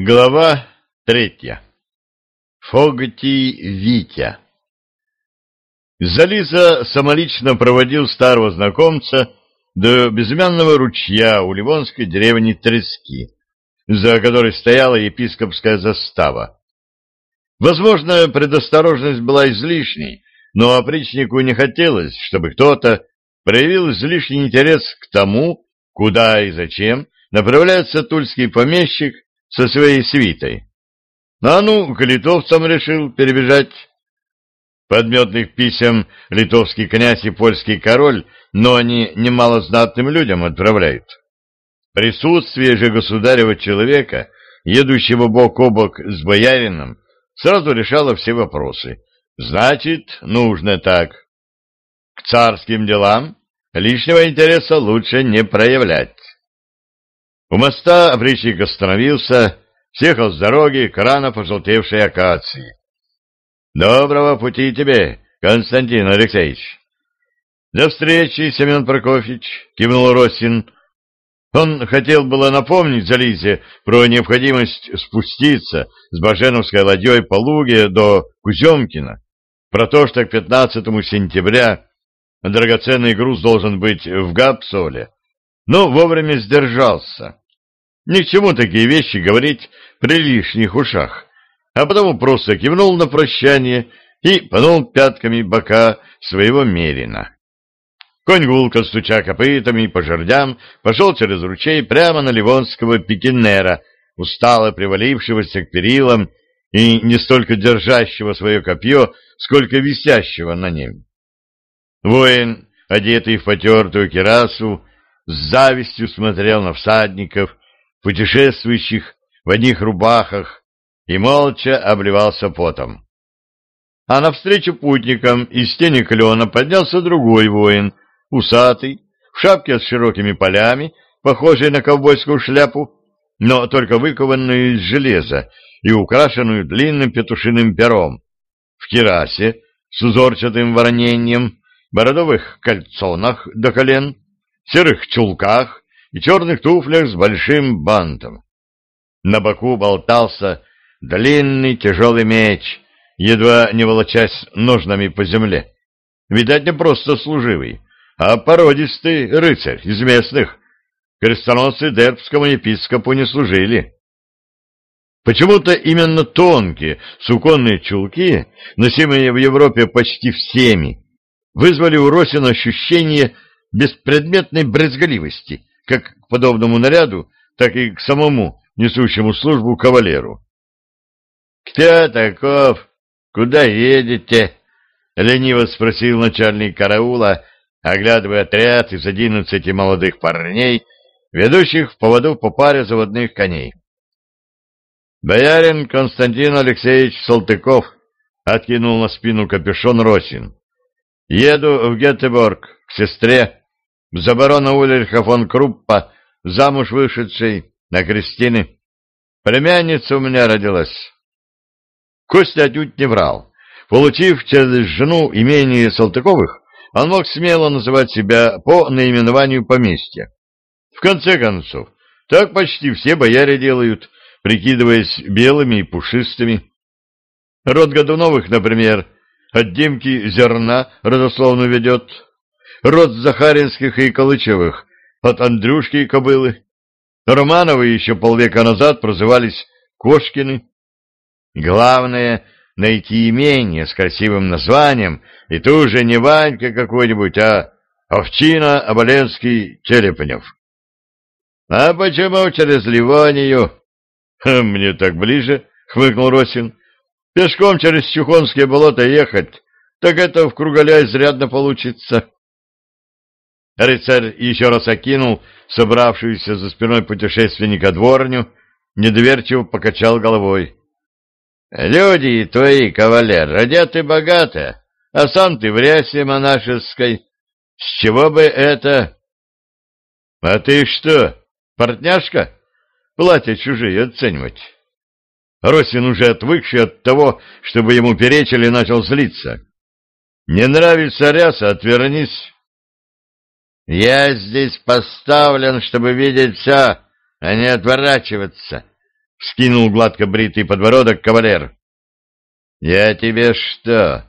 Глава третья. Фогти Витя. Зализа самолично проводил старого знакомца до безымянного ручья у ливонской деревни Трески, за которой стояла епископская застава. Возможно, предосторожность была излишней, но опричнику не хотелось, чтобы кто-то проявил излишний интерес к тому, куда и зачем направляется тульский помещик со своей свитой. А ну, к литовцам решил перебежать. Подметных писем литовский князь и польский король, но они немало знатным людям отправляют. Присутствие же государева человека, едущего бок о бок с боярином, сразу решало все вопросы. Значит, нужно так. К царским делам лишнего интереса лучше не проявлять. У моста опричник остановился, съехал с дороги к рано пожелтевшей акации. — Доброго пути тебе, Константин Алексеевич! — До встречи, Семен Прокофьевич! — кивнул Росин. Он хотел было напомнить Зализе про необходимость спуститься с Баженовской ладьей по Луге до Куземкина, про то, что к 15 сентября драгоценный груз должен быть в Гапсоле, но вовремя сдержался. Ни к чему такие вещи говорить при лишних ушах, а потому просто кивнул на прощание и пнул пятками бока своего мерина. Конь гулко, стуча копытами по жердям, пошел через ручей прямо на ливонского пикинера, устало привалившегося к перилам и не столько держащего свое копье, сколько висящего на нем. Воин, одетый в потертую кирасу, с завистью смотрел на всадников, путешествующих в одних рубахах, и молча обливался потом. А навстречу путникам из тени клена поднялся другой воин, усатый, в шапке с широкими полями, похожей на ковбойскую шляпу, но только выкованную из железа и украшенную длинным петушиным пером, в кирасе с узорчатым воронением, бородовых кальцонах до колен, серых чулках и черных туфлях с большим бантом. На боку болтался длинный тяжелый меч, едва не волочась ножнами по земле. Видать, не просто служивый, а породистый рыцарь из местных. Крестоносцы дербскому епископу не служили. Почему-то именно тонкие суконные чулки, носимые в Европе почти всеми, вызвали у Росина ощущение беспредметной брезгливости, как к подобному наряду, так и к самому несущему службу кавалеру. — Кто таков? Куда едете? — лениво спросил начальник караула, оглядывая отряд из одиннадцати молодых парней, ведущих в поводу по паре заводных коней. «Боярин Константин Алексеевич Салтыков», — откинул на спину капюшон Росин. «Еду в Гетеборг к сестре, за барона Ульриха фон Круппа, замуж вышедшей, на Кристины. Племянница у меня родилась. Костя отнюдь не врал. Получив через жену имение Салтыковых, он мог смело называть себя по наименованию поместья. В конце концов, так почти все бояре делают, прикидываясь белыми и пушистыми. Род Годуновых, например, от Димки зерна родословно ведет, род Захаринских и Калычевых, от Андрюшки и Кобылы. Романовы еще полвека назад прозывались Кошкины. Главное — найти имение с красивым названием, и тут же не Ванька какой-нибудь, а Овчина Оболенский Черепнев. — А почему через Ливонию? — Мне так ближе, — хмыкнул Росин. — Пешком через Чухонские болота ехать, так это в Кругаля изрядно получится. Рыцарь еще раз окинул собравшуюся за спиной путешественника дворню, недоверчиво покачал головой. — Люди твои, кавалер, одеты богато, а сам ты в рясе монашеской. С чего бы это? — А ты что, портняшка? Платья чужие оценивать. Росин, уже отвыкший от того, чтобы ему перечили, начал злиться. — Не нравится ряса, отвернись. Я здесь поставлен, чтобы видеть все, а не отворачиваться. — скинул гладко бритый подбородок кавалер. «Я тебе что,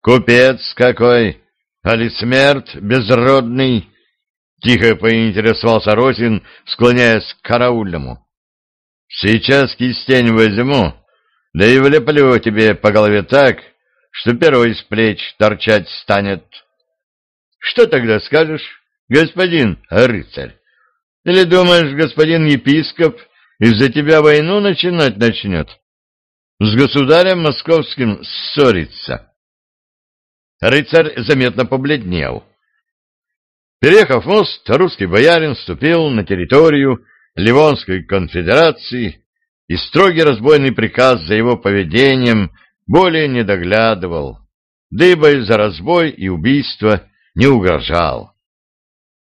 купец какой, али смерть безродный?» — тихо поинтересовался Росин, склоняясь к караульному. «Сейчас кистень возьму, да и влеплю тебе по голове так, что перо из плеч торчать станет. Что тогда скажешь, господин рыцарь? Или думаешь, господин епископ из-за тебя войну начинать начнет? С государем московским ссориться?» Рыцарь заметно побледнел. Переехав мост, русский боярин вступил на территорию Ливонской конфедерации, и строгий разбойный приказ за его поведением более не доглядывал, дыбой за разбой и убийство не угрожал.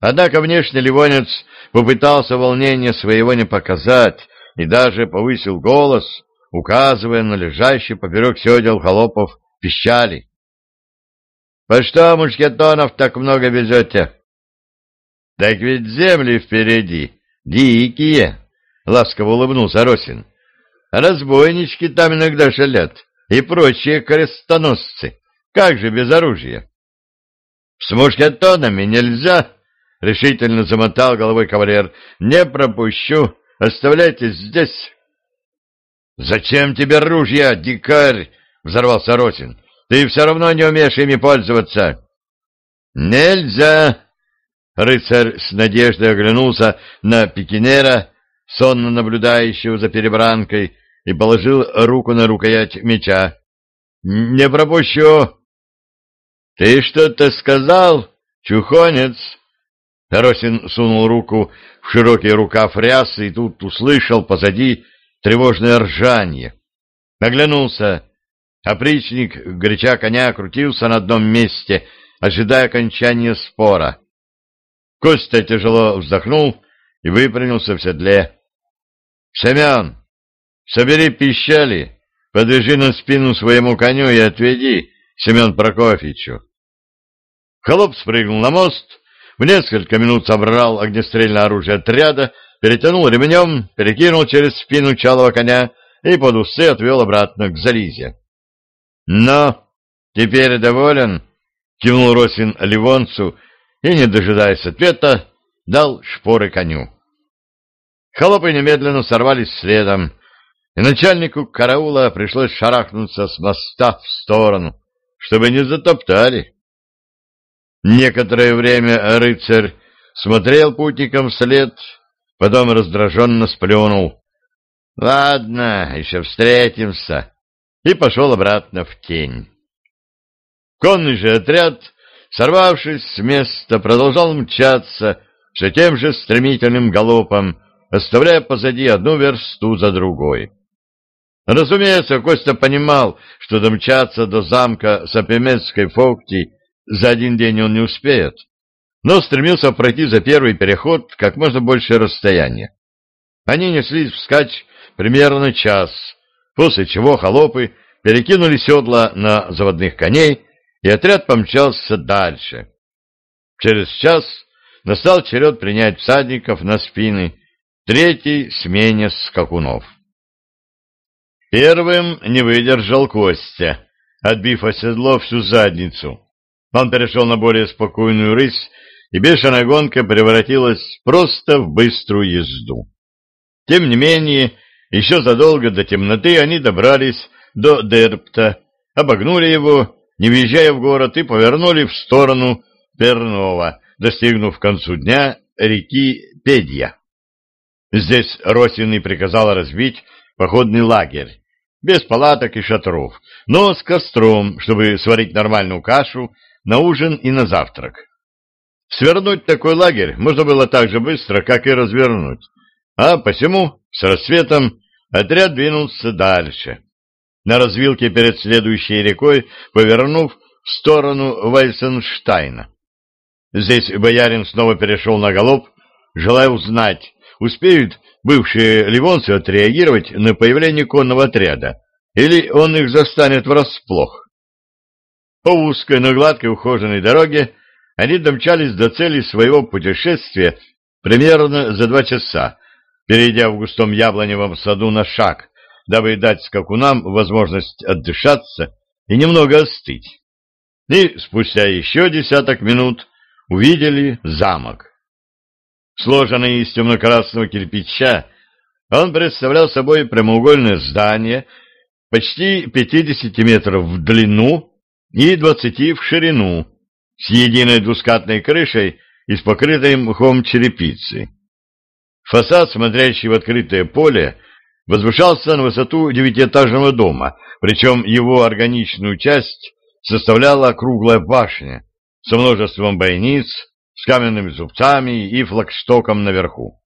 Однако внешне Ливонец попытался волнение своего не показать и даже повысил голос, указывая на лежащий поперек седел холопов пищали. — По что мушкетонов так много везете? — Так ведь земли впереди, дикие, — ласково улыбнулся Росин. — Разбойнички там иногда шалят и прочие крестоносцы. Как же без оружия? — С мушкетонами нельзя, — решительно замотал головой кавалер. — Не пропущу, оставляйтесь здесь. «Зачем тебе ружья, дикарь?» — взорвался Росин. «Ты все равно не умеешь ими пользоваться». «Нельзя!» Рыцарь с надеждой оглянулся на пикинера, сонно наблюдающего за перебранкой, и положил руку на рукоять меча. «Не пропущу!» «Ты что-то сказал, чухонец?» Росин сунул руку в широкий рукав рясы и тут услышал позади тревожное ржание. Наглянулся. Опричник, горяча коня, крутился на одном месте, ожидая окончания спора. Костя тяжело вздохнул и выпрямился в седле. — Семен, собери пищали, подвяжи на спину своему коню и отведи Семен Прокофьевичу. Холоп спрыгнул на мост, в несколько минут собрал огнестрельное оружие отряда перетянул ремнем, перекинул через спину чалого коня и под усы отвел обратно к Зализе. — Но теперь доволен? — кивнул Росин Ливонцу и, не дожидаясь ответа, дал шпоры коню. Холопы немедленно сорвались следом, и начальнику караула пришлось шарахнуться с моста в сторону, чтобы не затоптали. Некоторое время рыцарь смотрел путникам вслед, Потом раздраженно сплюнул. «Ладно, еще встретимся», и пошел обратно в тень. Конный же отряд, сорвавшись с места, продолжал мчаться все тем же стремительным галопом, оставляя позади одну версту за другой. Разумеется, Костя понимал, что домчаться до замка Сапемецкой Фокти за один день он не успеет но стремился пройти за первый переход как можно больше расстояния. Они неслись вскачь примерно час, после чего холопы перекинули седла на заводных коней, и отряд помчался дальше. Через час настал черед принять всадников на спины третьей смене скакунов. Первым не выдержал Костя, отбив о седло всю задницу. Он перешел на более спокойную рысь и бешеная гонка превратилась просто в быструю езду. Тем не менее, еще задолго до темноты они добрались до Дерпта, обогнули его, не въезжая в город, и повернули в сторону Пернова, достигнув к концу дня реки Педья. Здесь Росин и приказал разбить походный лагерь, без палаток и шатров, но с костром, чтобы сварить нормальную кашу на ужин и на завтрак. Свернуть такой лагерь можно было так же быстро, как и развернуть, а посему с рассветом отряд двинулся дальше. На развилке перед следующей рекой, повернув в сторону Вайсенштайна. Здесь боярин снова перешел на галоп, желая узнать, успеют бывшие ливонцы отреагировать на появление конного отряда, или он их застанет врасплох. По узкой, но гладкой ухоженной дороге они домчались до цели своего путешествия примерно за два часа, перейдя в густом яблоневом саду на шаг, дабы дать скакунам возможность отдышаться и немного остыть. И спустя еще десяток минут увидели замок. Сложенный из темно-красного кирпича, он представлял собой прямоугольное здание почти 50 метров в длину и 20 в ширину, с единой двускатной крышей и с покрытой мхом черепицы. Фасад, смотрящий в открытое поле, возвышался на высоту девятиэтажного дома, причем его органичную часть составляла круглая башня со множеством бойниц, с каменными зубцами и флагштоком наверху.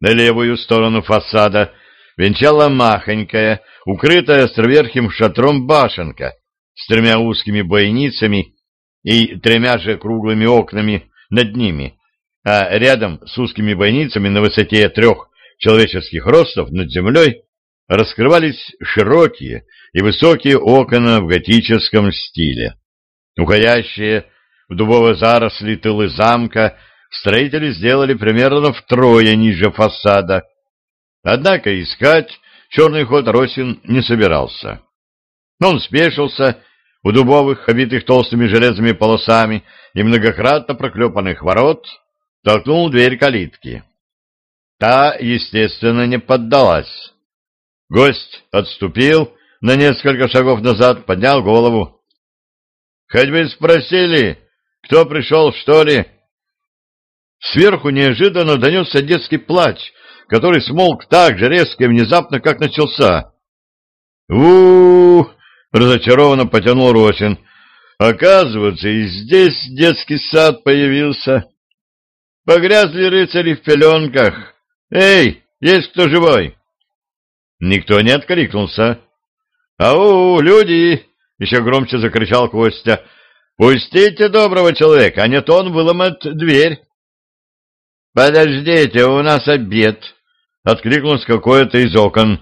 На левую сторону фасада венчала махонькая, укрытая островерхим шатром башенка с тремя узкими бойницами и тремя же круглыми окнами над ними, а рядом с узкими бойницами на высоте трех человеческих ростов над землей раскрывались широкие и высокие окна в готическом стиле. Уходящие в дубовые заросли тылы замка строители сделали примерно втрое ниже фасада. Однако искать черный ход Росин не собирался. Он спешился у дубовых, обитых толстыми железными полосами и многократно проклепанных ворот, толкнул дверь калитки. Та, естественно, не поддалась. Гость отступил на несколько шагов назад, поднял голову. — Хоть бы спросили, кто пришел, что ли? Сверху неожиданно донесся детский плач, который смолк так же резко и внезапно, как начался. у у, -у разочарованно потянул Росин. Оказывается, и здесь детский сад появился. Погрязли рыцари в пеленках. Эй, есть кто живой? Никто не откликнулся. «Ау, люди!» — еще громче закричал Костя. «Пустите доброго человека, а не то он выломает дверь». «Подождите, у нас обед!» — откликнулся какое-то из окон.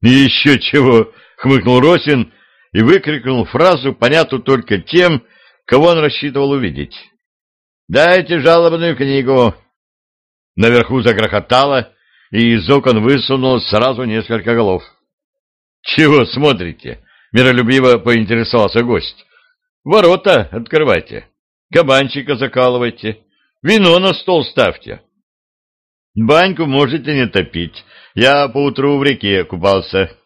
«Еще чего!» — хмыкнул Росин и выкрикнул фразу, понятую только тем, кого он рассчитывал увидеть. «Дайте жалобную книгу!» Наверху загрохотало, и из окон высунулось сразу несколько голов. «Чего смотрите?» — миролюбиво поинтересовался гость. «Ворота открывайте, кабанчика закалывайте, вино на стол ставьте. Баньку можете не топить, я поутру в реке купался».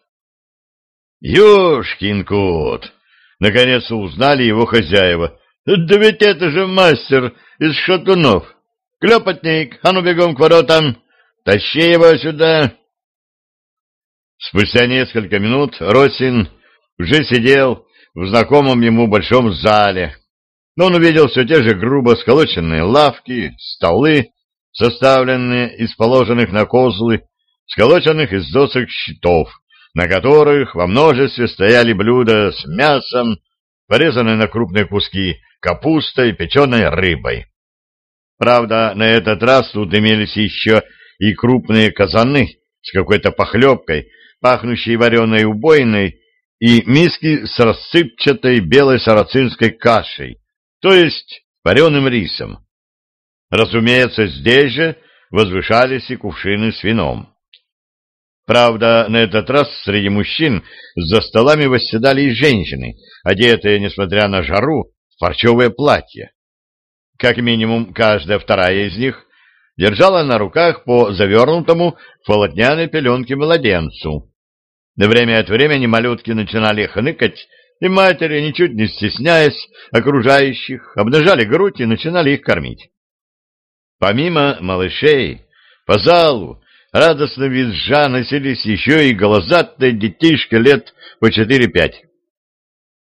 «Ёшкин кот!» — наконец узнали его хозяева. «Да ведь это же мастер из шатунов! Клёпотник, а ну бегом к воротам! Тащи его сюда!» Спустя несколько минут Росин уже сидел в знакомом ему большом зале, но он увидел все те же грубо сколоченные лавки, столы, составленные из положенных на козлы, сколоченных из досок щитов, на которых во множестве стояли блюда с мясом, порезанной на крупные куски капустой, печеной рыбой. Правда, на этот раз тут имелись еще и крупные казаны с какой-то похлебкой, пахнущей вареной убойной, и миски с рассыпчатой белой сарацинской кашей, то есть вареным рисом. Разумеется, здесь же возвышались и кувшины с вином. Правда, на этот раз среди мужчин за столами восседали и женщины, одетые, несмотря на жару, в парчевое платье. Как минимум, каждая вторая из них держала на руках по завернутому в полотняной пеленке младенцу. На время от времени малютки начинали хныкать, и матери, ничуть не стесняясь окружающих, обнажали грудь и начинали их кормить. Помимо малышей, по залу, радостно визжа, носились еще и глазатые детишки лет по четыре-пять.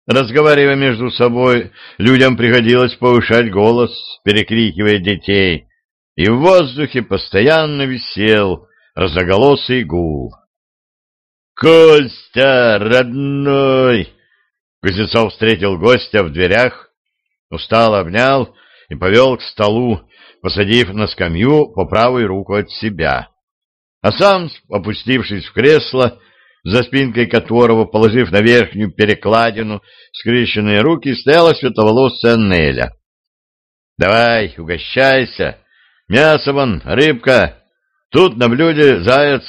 Разговаривая между собой, людям приходилось повышать голос, перекрикивая детей, и в воздухе постоянно висел разоголосый гул. «Костя, родной!» Кузнецов встретил гостя в дверях, устало обнял и повел к столу, посадив на скамью по правой руку от себя. А сам, опустившись в кресло, за спинкой которого, положив на верхнюю перекладину скрещенные руки, стояла светловолосая Неля. — Давай, угощайся, Мясо вон, рыбка. Тут на блюде заяц.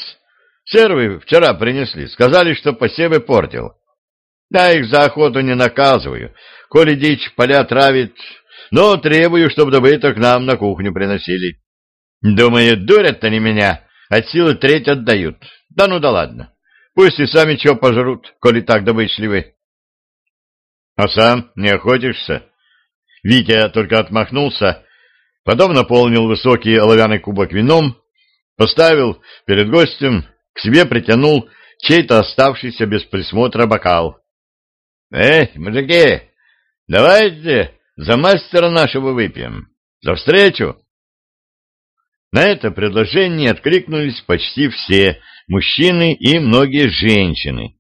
Сервы вчера принесли, сказали, что посевы портил. Да их за охоту не наказываю. Коли дичь поля травит, но требую, чтобы добыток нам на кухню приносили. Думаю, дурят они меня, от силы треть отдают. Да ну да ладно. Пусть и сами чего пожрут, коли так добычливы. А сам не охотишься? Витя только отмахнулся, потом наполнил высокий оловянный кубок вином, поставил перед гостем, к себе притянул чей-то оставшийся без присмотра бокал. — Эй, мужики, давайте за мастера нашего выпьем. За встречу! На это предложение откликнулись почти все мужчины и многие женщины,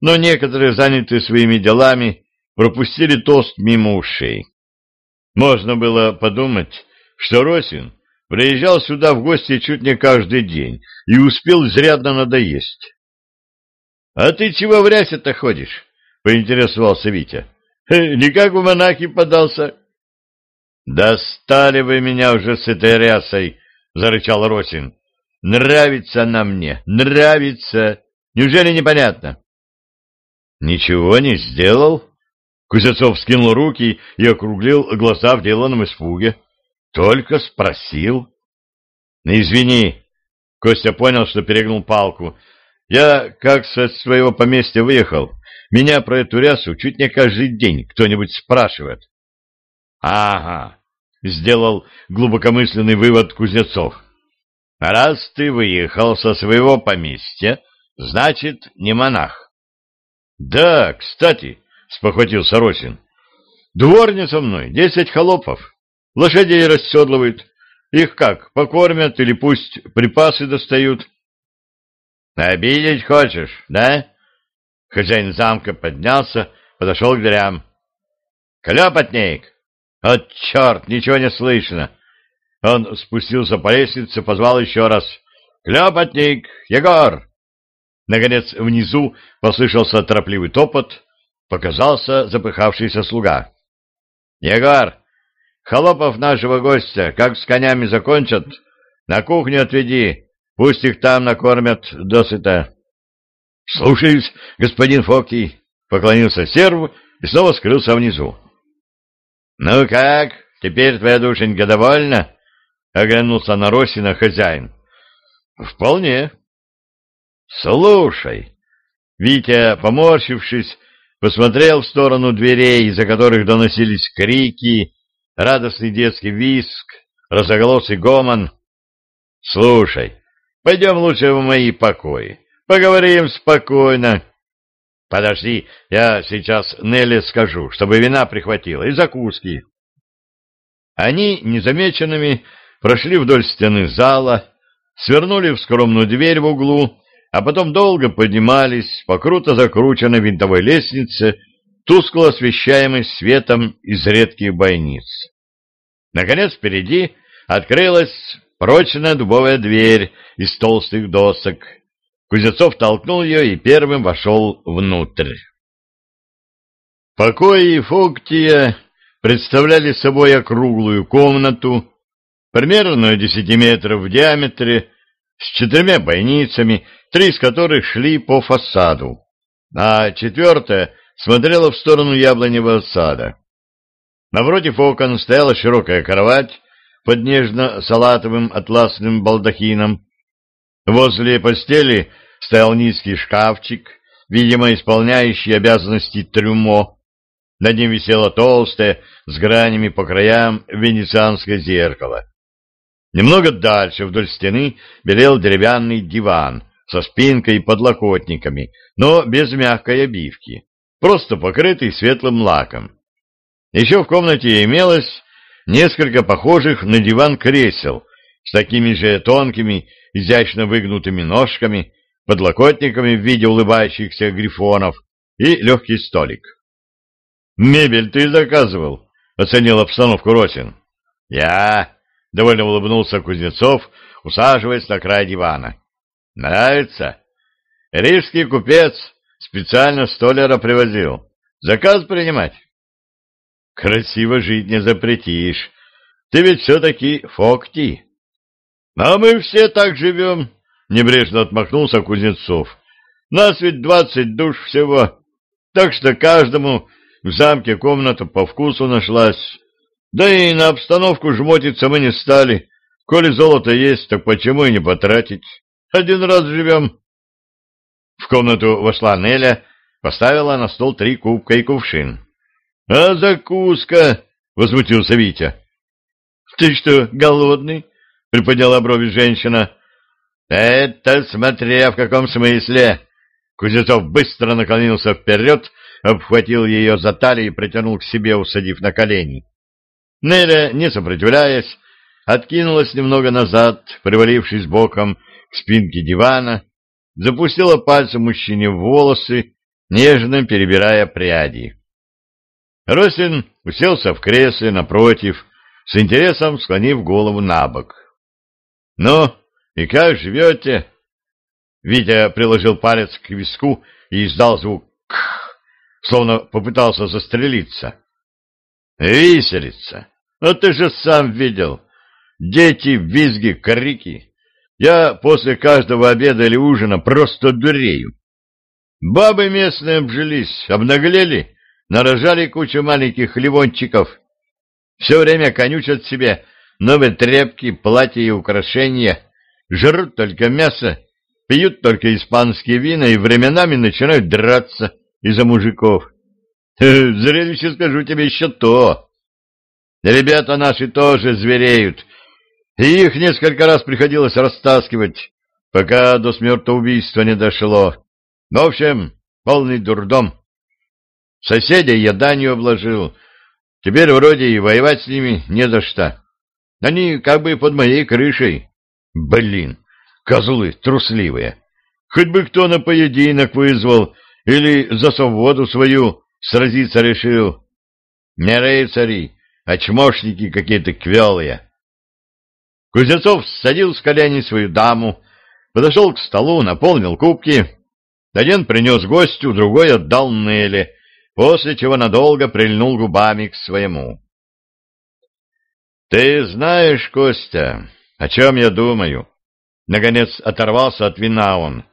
но некоторые, занятые своими делами, пропустили тост мимо ушей. Можно было подумать, что Росин приезжал сюда в гости чуть не каждый день и успел изрядно надоесть. — А ты чего в рясе-то ходишь? — поинтересовался Витя. — Никак в монахи подался. — Достали вы меня уже с этой рясой, — зарычал Росин. — Нравится она мне, нравится. Неужели непонятно? — Ничего не сделал? Кузнецов скинул руки и округлил глаза в деланном испуге. — Только спросил. — Извини. Костя понял, что перегнул палку. Я, как со своего поместья выехал, меня про эту рясу чуть не каждый день кто-нибудь спрашивает. — Ага, — сделал глубокомысленный вывод Кузнецов. — Раз ты выехал со своего поместья, значит, не монах. — Да, кстати, — спохватился Росин, — дворня со мной, десять холопов. Лошадей расседлывают. Их как, покормят или пусть припасы достают? — Обидеть хочешь, да? Хозяин замка поднялся, подошел к дверям. — Клепотник! От черт, ничего не слышно. Он спустился по лестнице, позвал еще раз. «Клепотник! Егор!» Наконец, внизу послышался торопливый топот, показался запыхавшийся слуга. «Егор, холопов нашего гостя, как с конями закончат, на кухню отведи, пусть их там накормят досыта». «Слушаюсь, господин Фоки», — поклонился серв и снова скрылся внизу. «Ну как, теперь твоя душенька довольна?» — оглянулся на Росина хозяин. «Вполне». «Слушай!» Витя, поморщившись, посмотрел в сторону дверей, из-за которых доносились крики, радостный детский виск, разоголосый гомон. «Слушай, пойдем лучше в мои покои, поговорим спокойно». Подожди, я сейчас Нелли скажу, чтобы вина прихватила и закуски. Они незамеченными прошли вдоль стены зала, свернули в скромную дверь в углу, а потом долго поднимались по круто закрученной винтовой лестнице, тускло освещаемой светом из редких бойниц. Наконец впереди открылась прочная дубовая дверь из толстых досок, Кузнецов толкнул ее и первым вошел внутрь. Покои Фоктия представляли собой округлую комнату, примерно 10 метров в диаметре, с четырьмя бойницами, три из которых шли по фасаду, а четвертая смотрела в сторону яблоневого сада. Напротив окон стояла широкая кровать под нежно-салатовым атласным балдахином, Возле постели стоял низкий шкафчик, видимо, исполняющий обязанности трюмо. Над ним висело толстое, с гранями по краям, венецианское зеркало. Немного дальше, вдоль стены, белел деревянный диван со спинкой и подлокотниками, но без мягкой обивки, просто покрытый светлым лаком. Еще в комнате имелось несколько похожих на диван кресел с такими же тонкими изящно выгнутыми ножками, подлокотниками в виде улыбающихся грифонов и легкий столик. «Мебель ты заказывал?» — оценил обстановку Росин. «Я...» — довольно улыбнулся Кузнецов, усаживаясь на край дивана. «Нравится? Рижский купец специально столяра привозил. Заказ принимать?» «Красиво жить не запретишь. Ты ведь все-таки Фокти». — А мы все так живем, — небрежно отмахнулся Кузнецов. — Нас ведь двадцать душ всего, так что каждому в замке комната по вкусу нашлась. Да и на обстановку жмотиться мы не стали. Коли золото есть, так почему и не потратить? Один раз живем. В комнату вошла Неля, поставила на стол три кубка и кувшин. — А закуска? — возмутился Витя. — Ты что, голодный? — приподняла брови женщина. — Это смотря в каком смысле. Кузнецов быстро наклонился вперед, обхватил ее за талию и притянул к себе, усадив на колени. Неля, не сопротивляясь, откинулась немного назад, привалившись боком к спинке дивана, запустила пальцем мужчине в волосы, нежно перебирая пряди. Росин уселся в кресле напротив, с интересом склонив голову на бок. — Ну, и как живете? Витя приложил палец к виску и издал звук «кх», словно попытался застрелиться. «Виселица! Ну ты же сам видел! Дети, визги, крики! Я после каждого обеда или ужина просто дурею. Бабы местные обжились, обнаглели, нарожали кучу маленьких ливончиков. Все время конючат себе новые тряпки, платья и украшения, жрут только мясо, пьют только испанские вина и временами начинают драться из-за мужиков. Зрелище, скажу тебе, еще то. Ребята наши тоже звереют, и их несколько раз приходилось растаскивать, пока до смертоубийства не дошло. В общем, полный дурдом. Соседей я данью обложил. Теперь вроде и воевать с ними не за что. Они как бы под моей крышей. Блин, козлы трусливые. Хоть бы кто на поединок вызвал или за свободу свою сразиться решил. Не рыцари, а чмошники какие-то квелые. Кузнецов садил с колени свою даму, подошел к столу, наполнил кубки. Один принес гостю, другой отдал Неле, после чего надолго прильнул губами к своему. — Ты знаешь, Костя, о чем я думаю? Наконец оторвался от вина он.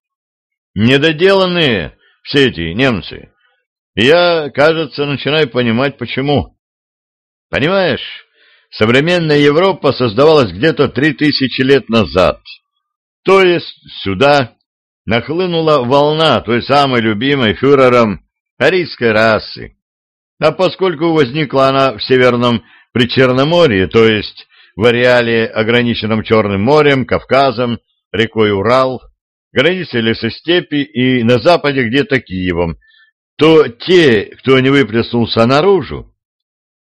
— Недоделанные все эти немцы. Я, кажется, начинаю понимать, почему. Понимаешь, современная Европа создавалась где-то три тысячи лет назад. То есть сюда нахлынула волна той самой любимой фюрером арийской расы. А поскольку возникла она в Северном Причерноморье, то есть в ареале, ограниченном Черным морем, Кавказом, рекой Урал, границей лесостепи и на западе где-то Киевом, то те, кто не выплеснулся наружу,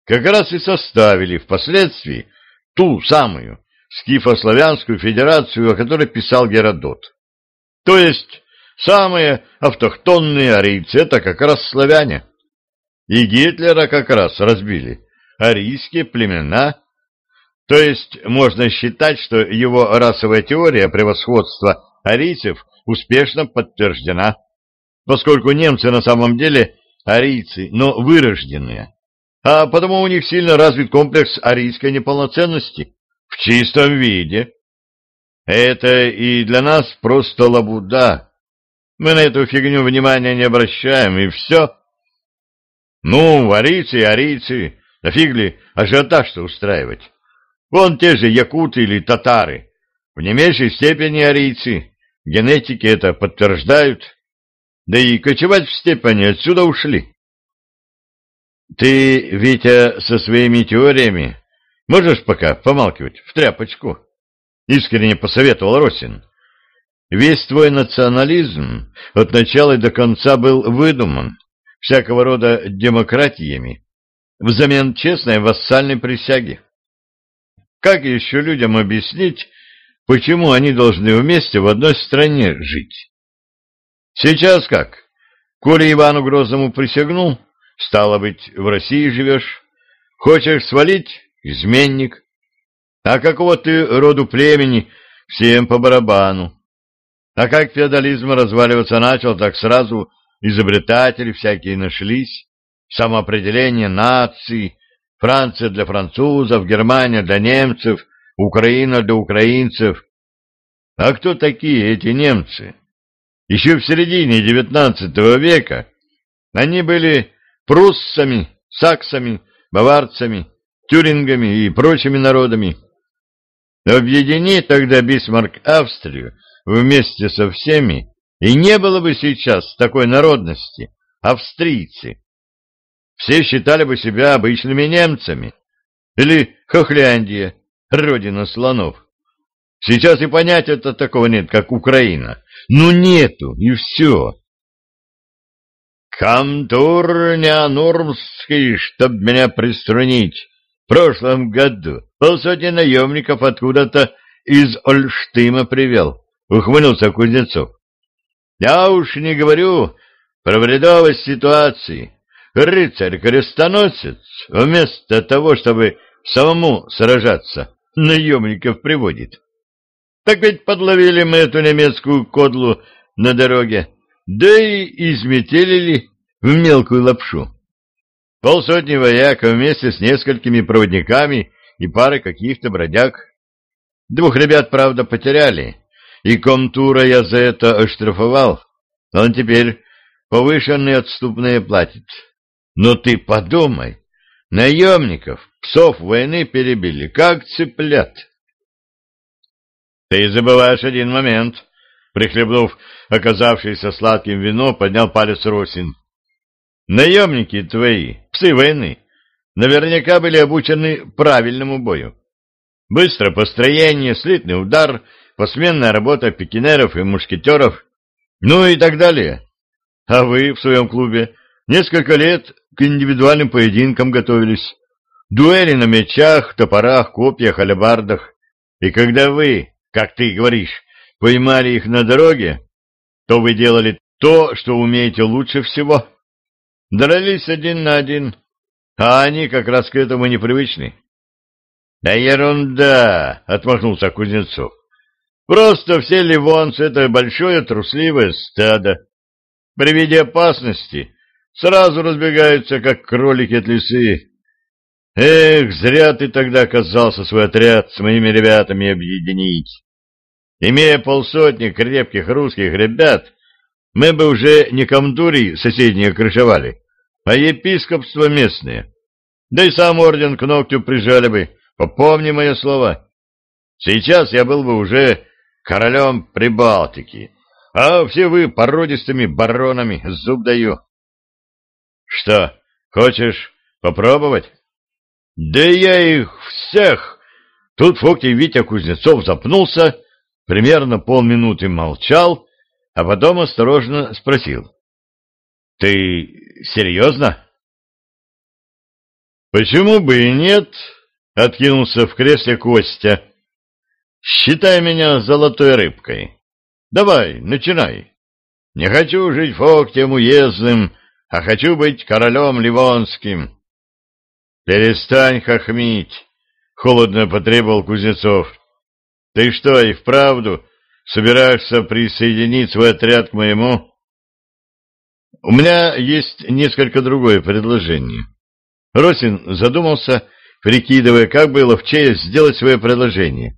как раз и составили впоследствии ту самую скифославянскую федерацию, о которой писал Геродот. То есть самые автохтонные арийцы — это как раз славяне. И Гитлера как раз разбили арийские племена. То есть можно считать, что его расовая теория превосходства арийцев успешно подтверждена, поскольку немцы на самом деле арийцы, но вырожденные а потому у них сильно развит комплекс арийской неполноценности в чистом виде. Это и для нас просто лабуда. Мы на эту фигню внимания не обращаем, и все. Ну, арийцы арийцы, да фиг ли ажиотаж-то устраивать. Вон те же якуты или татары, в не меньшей степени арийцы, генетики это подтверждают. Да и кочевать в степь они отсюда ушли. Ты, Витя, со своими теориями можешь пока помалкивать в тряпочку? Искренне посоветовал Росин. Весь твой национализм от начала до конца был выдуман всякого рода демократиями взамен честной вассальной присяги. Как еще людям объяснить, почему они должны вместе в одной стране жить? Сейчас как? Коля Ивану Грозному присягнул, Стало быть, в России живешь? Хочешь свалить? Изменник. А какого ты роду племени? Всем по барабану. А как феодализм разваливаться начал, так сразу изобретатели всякие нашлись. Самоопределение наций, Франция для французов, Германия для немцев, Украина для украинцев. А кто такие эти немцы? Еще в середине XIX века они были пруссами, саксами, баварцами, тюрингами и прочими народами. Объедини тогда Бисмарк Австрию вместе со всеми, и не было бы сейчас такой народности, австрийцы. Все считали бы себя обычными немцами. Или Хохляндия, родина слонов. Сейчас и понятия-то такого нет, как Украина. Ну нету, и все. Камтур Неонурмский, чтоб меня приструнить. В прошлом году полсотни наемников откуда-то из Ольштыма привел, ухмыльнулся Кузнецов. Я уж не говорю про вредовость ситуации. Рыцарь-крестоносец, вместо того, чтобы самому сражаться, наемников приводит. Так ведь подловили мы эту немецкую кодлу на дороге, да и изметелили в мелкую лапшу. Полсотни вояк вместе с несколькими проводниками и парой каких-то бродяг. Двух ребят, правда, потеряли, и комтура я за это оштрафовал. Он теперь повышенные отступные платит. Но ты подумай, наемников, псов войны перебили, как цыплят. Ты забываешь один момент. Прихлебнув оказавшееся сладким вино, поднял палец Росин. Наемники твои, псы войны, наверняка были обучены правильному бою. Быстрое построение, слитный удар, посменная работа пикинеров и мушкетеров, ну и так далее. А вы в своем клубе несколько лет к индивидуальным поединкам готовились. Дуэли на мечах, топорах, копьях, алебардах. И когда вы, как ты говоришь, поймали их на дороге, то вы делали то, что умеете лучше всего. Дрались один на один, а они как раз к этому непривычны. — Да ерунда! — отмахнулся Кузнецов. — Просто все ливонцы — это большое трусливое стадо. При виде опасности сразу разбегаются, как кролики от лисы. Эх, зря ты тогда оказался свой отряд с моими ребятами объединить. Имея полсотни крепких русских ребят, мы бы уже не комдурий соседние крышевали, а епископство местное. Да и сам орден к ногтю прижали бы, попомни мое слово. Сейчас я был бы уже королем Прибалтики, а все вы породистыми баронами, зуб даю. Что, хочешь попробовать? Да я их всех! Тут Фоктий Витя Кузнецов запнулся, примерно полминуты молчал, а потом осторожно спросил. — Ты серьезно? — Почему бы и нет? — откинулся в кресле Костя. — Считай меня золотой рыбкой. Давай, начинай. Не хочу жить фоктем уездным, а хочу быть королем ливонским. — Перестань хохмить, — холодно потребовал Кузнецов. — Ты что, и вправду Собираешься присоединить свой отряд к моему? У меня есть несколько другое предложение. Росин задумался, прикидывая, как бы ловчее сделать свое предложение.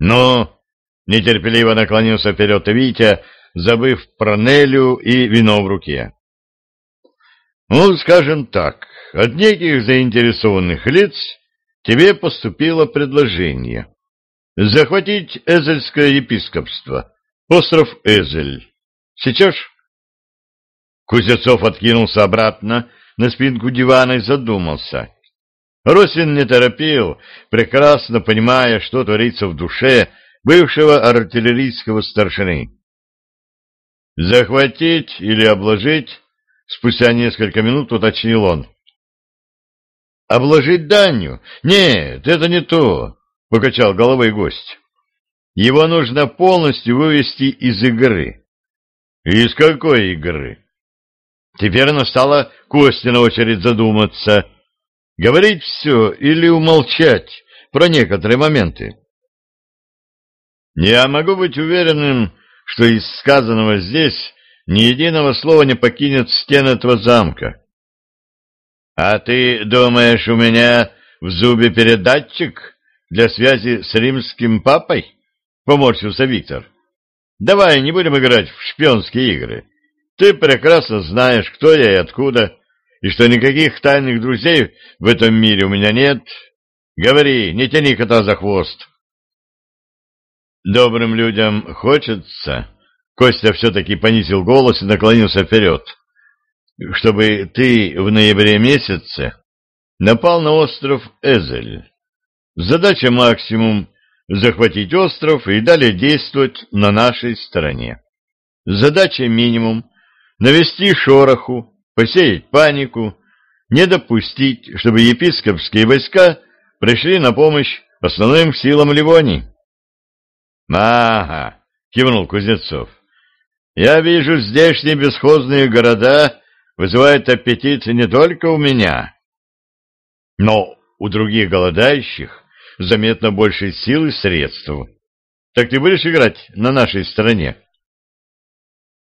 Но нетерпеливо наклонился вперед Витя, забыв про Нелю и вино в руке. Ну, скажем так, от неких заинтересованных лиц тебе поступило предложение захватить Эзельское епископство, остров Эзель. Сейчас Кузнецов откинулся обратно на спинку дивана и задумался. Росин не торопил, прекрасно понимая, что творится в душе бывшего артиллерийского старшины. «Захватить или обложить?» — спустя несколько минут уточнил он. «Обложить данью? Нет, это не то покачал головой гость. Его нужно полностью вывести из игры. Из какой игры? Теперь настала Костина очередь задуматься. Говорить все или умолчать про некоторые моменты. Я могу быть уверенным, что из сказанного здесь ни единого слова не покинет стены этого замка. — А ты думаешь, у меня в зубе передатчик? для связи с римским папой? Поморщился Виктор. Давай не будем играть в шпионские игры. Ты прекрасно знаешь, кто я и откуда, и что никаких тайных друзей в этом мире у меня нет. Говори, не тяни кота за хвост. Добрым людям хочется. Костя все-таки понизил голос и наклонился вперед. Чтобы ты в ноябре месяце напал на остров Эзель. Задача максимум — захватить остров и далее действовать на нашей стороне. Задача минимум — навести шороху, посеять панику, не допустить, чтобы епископские войска пришли на помощь основным силам Ливонии. — Ага, — кивнул Кузнецов. — Я вижу, здешние бесхозные города вызывают аппетит не только у меня, но у других голодающих заметно больше сил и средств. Так ты будешь играть на нашей стороне?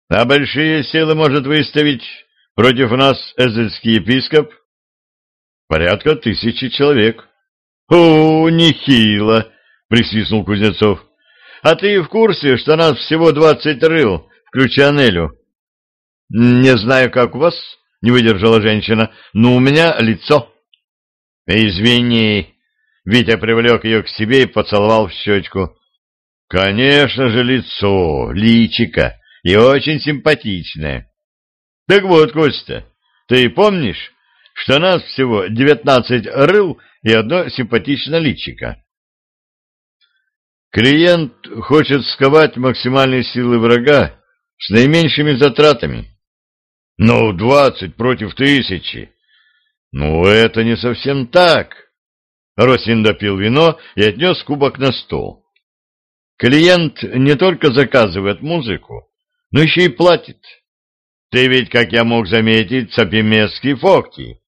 А большие силы может выставить против нас эзельский епископ? Порядка тысячи человек. О, нехило, присвистнул Кузнецов. А ты в курсе, что нас всего двадцать рыл, включая Нелю? Не знаю, как у вас, не выдержала женщина, но у меня лицо. Извини, Витя привлек ее к себе и поцеловал в щечку. Конечно же, лицо, личико, и очень симпатичное. Так вот, Костя, ты помнишь, что нас всего девятнадцать рыл и одно симпатичное личико? Клиент хочет сковать максимальные силы врага с наименьшими затратами. Ну, двадцать против тысячи. Ну, это не совсем так. Росин допил вино и отнес кубок на стол. Клиент не только заказывает музыку, но еще и платит. Ты ведь, как я мог заметить, цапимесский фокти.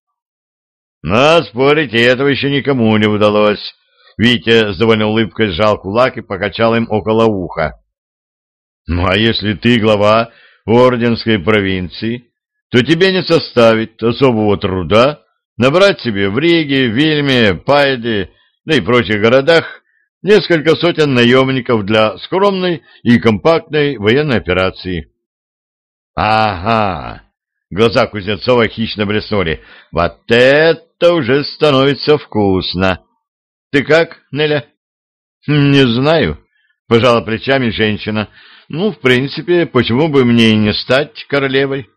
Но спорить этого еще никому не удалось. Витя с довольной улыбкой сжал кулак и покачал им около уха. Ну, а если ты глава орденской провинции, то тебе не составит особого труда набрать себе в Риге, Вильме, Пайде, да и прочих городах несколько сотен наемников для скромной и компактной военной операции. Ага, глаза Кузнецова хищно блеснули. Вот это уже становится вкусно. Ты как, Неля? Не знаю, пожала плечами женщина. Ну, в принципе, почему бы мне и не стать королевой?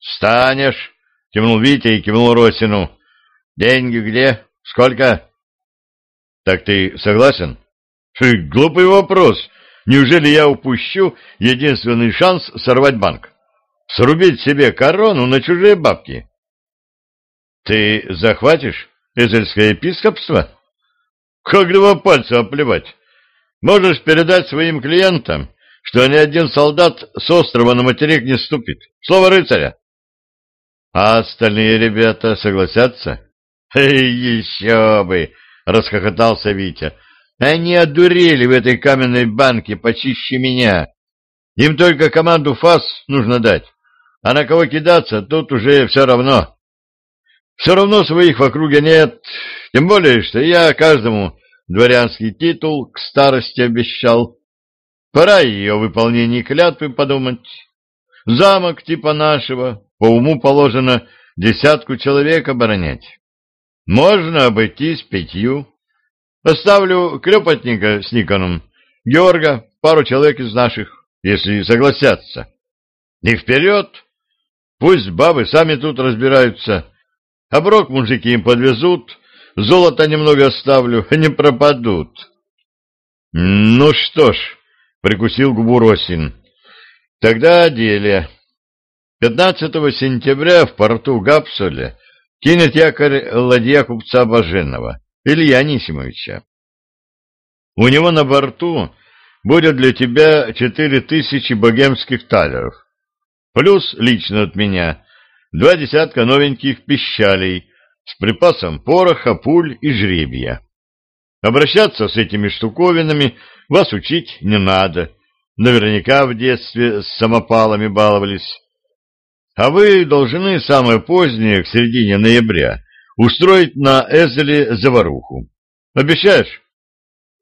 Станешь, Кивнул Витя и кивнул Росину. Деньги где? Сколько? Так ты согласен? Глупый вопрос. Неужели я упущу единственный шанс сорвать банк? Срубить себе корону на чужие бабки? Ты захватишь Эзельское епископство? Как два пальца оплевать? Можешь передать своим клиентам, что ни один солдат с острова на материк не ступит. Слово рыцаря. А остальные ребята согласятся? Еще бы! Расхохотался Витя. Они одурели в этой каменной банке почище меня. Им только команду ФАС нужно дать. А на кого кидаться, тут уже все равно. Все равно своих в округе нет. Тем более, что я каждому дворянский титул к старости обещал. Пора ее выполнении клятвы подумать. Замок типа нашего, по уму положено десятку человек оборонять. Можно обойтись пятью. Оставлю клепотника с Никоном, Георга, пару человек из наших, если согласятся. И вперед! Пусть бабы сами тут разбираются. Оброк мужики им подвезут, золото немного оставлю, не пропадут. Ну что ж, прикусил губу Росин. Тогда о деле. 15 сентября в порту Гапсуле кинет якорь ладья купца Баженова, Илья Анисимовича. У него на борту будет для тебя четыре тысячи богемских талеров, плюс лично от меня два десятка новеньких пищалей с припасом пороха, пуль и жребия. Обращаться с этими штуковинами вас учить не надо, наверняка в детстве с самопалами баловались. А вы должны самое позднее, к середине ноября, устроить на Эзеле заваруху. Обещаешь?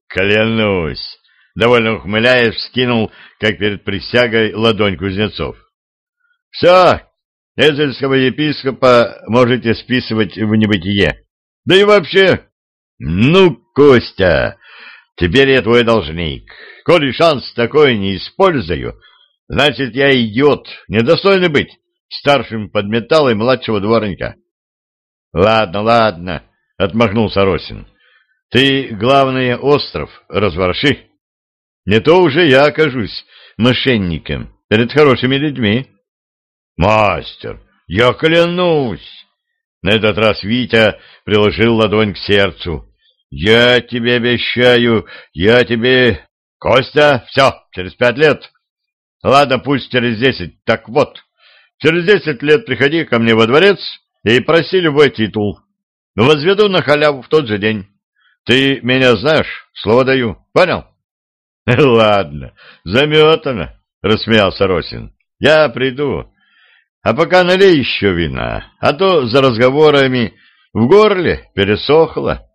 Клянусь! Довольно ухмыляясь, скинул, как перед присягой, ладонь Кузнецов. Все, Эзельского епископа можете списывать в небытие. Да и вообще... Ну, Костя, теперь я твой должник. Коли шанс такой не использую, значит, я идиот, недостойный быть старшим подметалой младшего дворника. — Ладно, ладно, — отмахнулся Росин. — Ты, главное, остров разворши. Не то уже я окажусь мошенником перед хорошими людьми. — Мастер, я клянусь! На этот раз Витя приложил ладонь к сердцу. — Я тебе обещаю, я тебе... Костя, все, через пять лет. Ладно, пусть через десять. Так вот, через десять лет приходи ко мне во дворец и проси любой титул. Возведу на халяву в тот же день. Ты меня знаешь, слово даю. Понял? — Ладно, заметано, — рассмеялся Росин. — Я приду. А пока налей еще вина, а то за разговорами в горле пересохло.